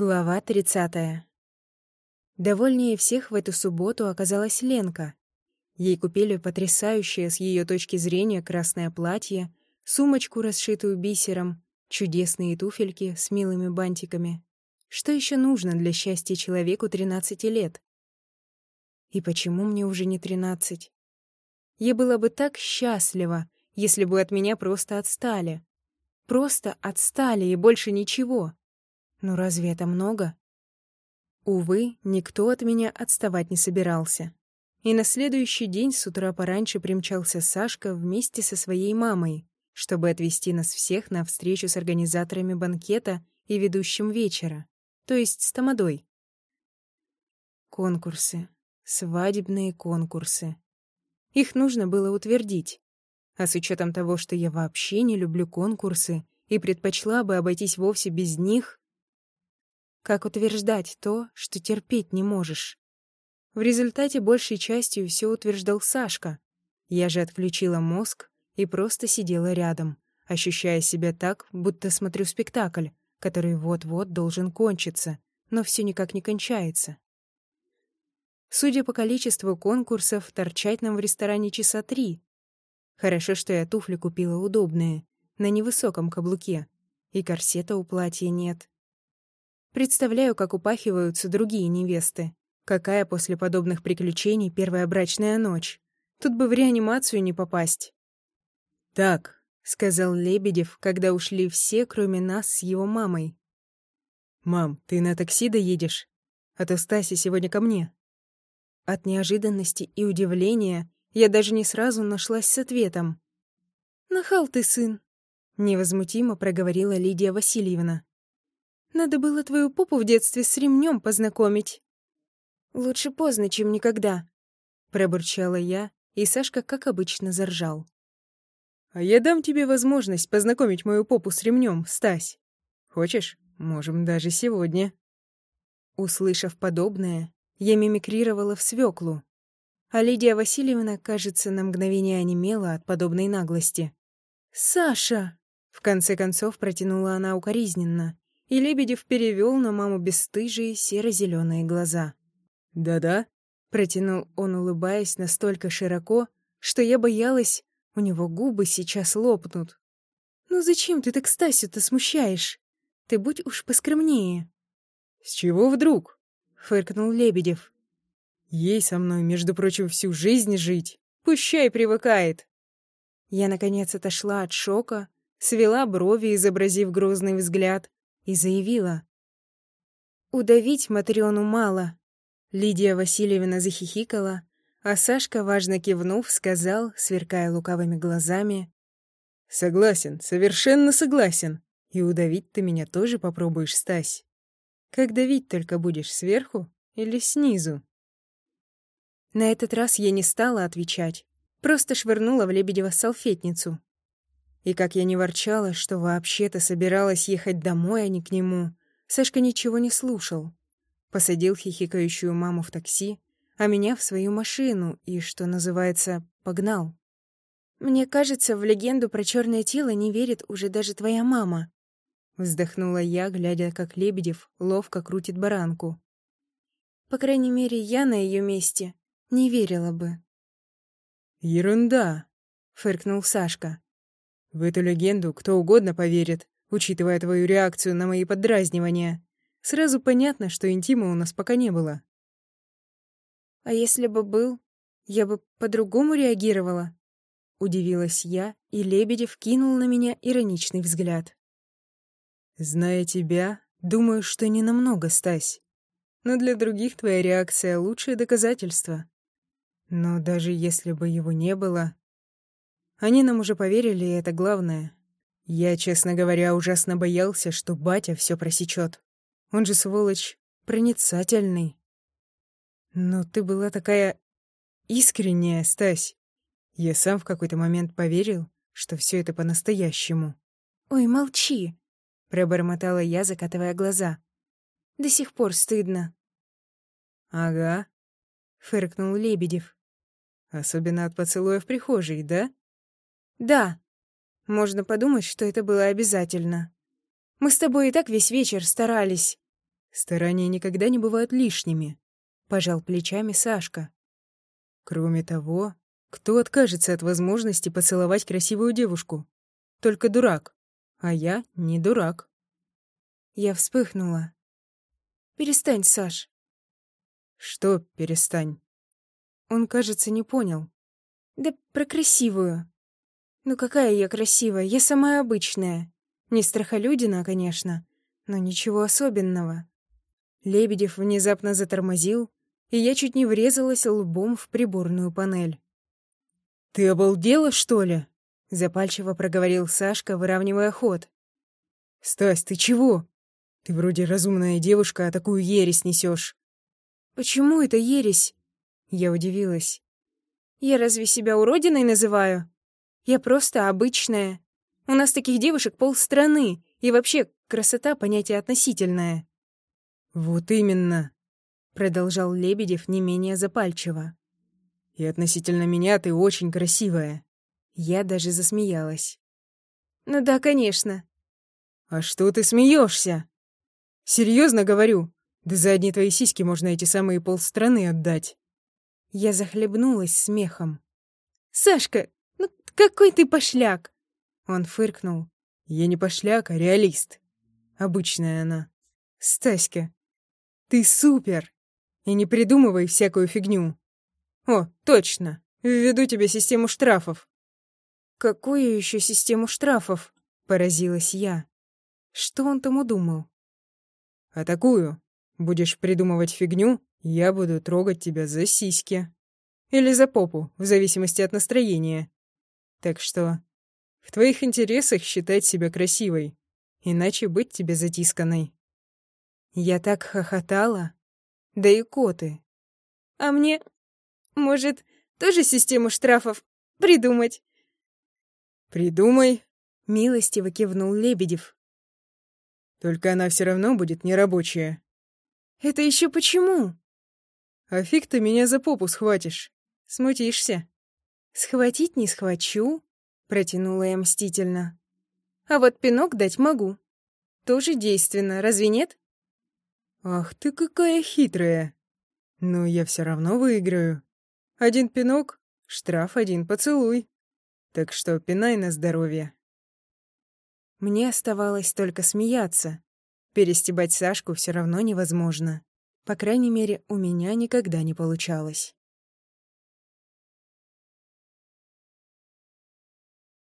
Глава 30. Довольнее всех в эту субботу оказалась Ленка. Ей купили потрясающее с ее точки зрения красное платье, сумочку, расшитую бисером, чудесные туфельки с милыми бантиками. Что еще нужно для счастья человеку 13 лет? И почему мне уже не 13? Я была бы так счастлива, если бы от меня просто отстали. Просто отстали и больше ничего. Но разве это много? Увы, никто от меня отставать не собирался. И на следующий день с утра пораньше примчался Сашка вместе со своей мамой, чтобы отвезти нас всех на встречу с организаторами банкета и ведущим вечера, то есть с Тамадой. Конкурсы. Свадебные конкурсы. Их нужно было утвердить. А с учетом того, что я вообще не люблю конкурсы и предпочла бы обойтись вовсе без них, как утверждать то, что терпеть не можешь? В результате большей частью все утверждал Сашка. Я же отключила мозг и просто сидела рядом, ощущая себя так, будто смотрю спектакль, который вот-вот должен кончиться, но все никак не кончается. Судя по количеству конкурсов, торчать нам в ресторане часа три. Хорошо, что я туфли купила удобные, на невысоком каблуке, и корсета у платья нет. Представляю, как упахиваются другие невесты. Какая после подобных приключений первая брачная ночь? Тут бы в реанимацию не попасть. «Так», — сказал Лебедев, когда ушли все, кроме нас с его мамой. «Мам, ты на такси доедешь? А то Стася сегодня ко мне». От неожиданности и удивления я даже не сразу нашлась с ответом. «Нахал ты, сын», — невозмутимо проговорила Лидия Васильевна. Надо было твою попу в детстве с ремнем познакомить. Лучше поздно, чем никогда, пробурчала я, и Сашка, как обычно, заржал. А я дам тебе возможность познакомить мою попу с ремнем, Стась. Хочешь? Можем даже сегодня. Услышав подобное, я мимикрировала в свеклу, а Лидия Васильевна, кажется, на мгновение онемела от подобной наглости. «Саша!» — в конце концов протянула она укоризненно, и Лебедев перевел на маму бесстыжие серо-зеленые глаза. «Да-да», — протянул он, улыбаясь настолько широко, что я боялась, у него губы сейчас лопнут. «Ну зачем ты так Стасю-то смущаешь? Ты будь уж поскромнее». «С чего вдруг?» — фыркнул Лебедев. «Ей со мной, между прочим, всю жизнь жить. Пущай привыкает». Я, наконец, отошла от шока, свела брови, изобразив грозный взгляд, и заявила. «Удавить Матрёну мало». Лидия Васильевна захихикала, а Сашка, важно кивнув, сказал, сверкая лукавыми глазами, «Согласен, совершенно согласен. И удавить ты меня тоже попробуешь, Стась. Как давить только будешь, сверху или снизу?» На этот раз я не стала отвечать, просто швырнула в Лебедева салфетницу. И как я не ворчала, что вообще-то собиралась ехать домой, а не к нему, Сашка ничего не слушал. Посадил хихикающую маму в такси, а меня в свою машину и, что называется, погнал. «Мне кажется, в легенду про черное тело не верит уже даже твоя мама», вздохнула я, глядя, как Лебедев ловко крутит баранку. «По крайней мере, я на ее месте не верила бы». «Ерунда», — фыркнул Сашка. В эту легенду кто угодно поверит, учитывая твою реакцию на мои поддразнивания. Сразу понятно, что интима у нас пока не было. А если бы был, я бы по-другому реагировала. Удивилась я, и Лебедев кинул на меня ироничный взгляд. Зная тебя, думаю, что не намного, Стась. Но для других твоя реакция — лучшее доказательство. Но даже если бы его не было, они нам уже поверили, и это главное. Я, честно говоря, ужасно боялся, что батя все просечет. Он же, сволочь, проницательный. Но ты была такая искренняя, Стась. Я сам в какой-то момент поверил, что все это по-настоящему. «Ой, молчи!» — пробормотала я, закатывая глаза. «До сих пор стыдно». «Ага», — фыркнул Лебедев. «Особенно от поцелуя в прихожей, да?» «Да. Можно подумать, что это было обязательно. Мы с тобой и так весь вечер старались». Старания никогда не бывают лишними, пожал плечами Сашка. Кроме того, кто откажется от возможности поцеловать красивую девушку? Только дурак. А я не дурак. Я вспыхнула. «Перестань, Саш». «Что перестань?» Он, кажется, не понял. «Да про красивую. Ну какая я красивая, я самая обычная. Не страхолюдина, конечно, но ничего особенного». Лебедев внезапно затормозил, и я чуть не врезалась лбом в приборную панель. «Ты обалдела, что ли?» — запальчиво проговорил Сашка, выравнивая ход. «Стась, ты чего? Ты вроде разумная девушка, а такую ересь несешь. «Почему это ересь?» Я удивилась. «Я разве себя уродиной называю? Я просто обычная. У нас таких девушек полстраны, и вообще красота — понятие относительное». «Вот именно», — продолжал Лебедев не менее запальчиво. «И относительно меня ты очень красивая». Я даже засмеялась. «Ну да, конечно». «А что ты смеешься? Серьезно говорю. Да за одни твои сиськи можно эти самые полстраны отдать. Я захлебнулась смехом. «Сашка, ну какой ты пошляк!» Он фыркнул. «Я не пошляк, а реалист. Обычная она. Стаська, ты супер! И не придумывай всякую фигню. О, точно, введу тебе систему штрафов». «Какую еще систему штрафов?» — поразилась я. Что он там удумал? А такую. Будешь придумывать фигню, я буду трогать тебя за сиськи. Или за попу, в зависимости от настроения. Так что в твоих интересах считать себя красивой, иначе быть тебе затисканной. Я так хохотала. Да и коты. А мне, может, тоже систему штрафов придумать? Придумай, милостиво кивнул Лебедев. Только она все равно будет нерабочая. Это еще почему? А фиг ты меня за попу схватишь. Смутишься. Схватить не схвачу, протянула я мстительно. А вот пинок дать могу. Тоже действенно, разве нет? Ах ты какая хитрая. Но я все равно выиграю. Один пинок, штраф один поцелуй. Так что пинай на здоровье. Мне оставалось только смеяться. Перестебать Сашку все равно невозможно. По крайней мере, у меня никогда не получалось.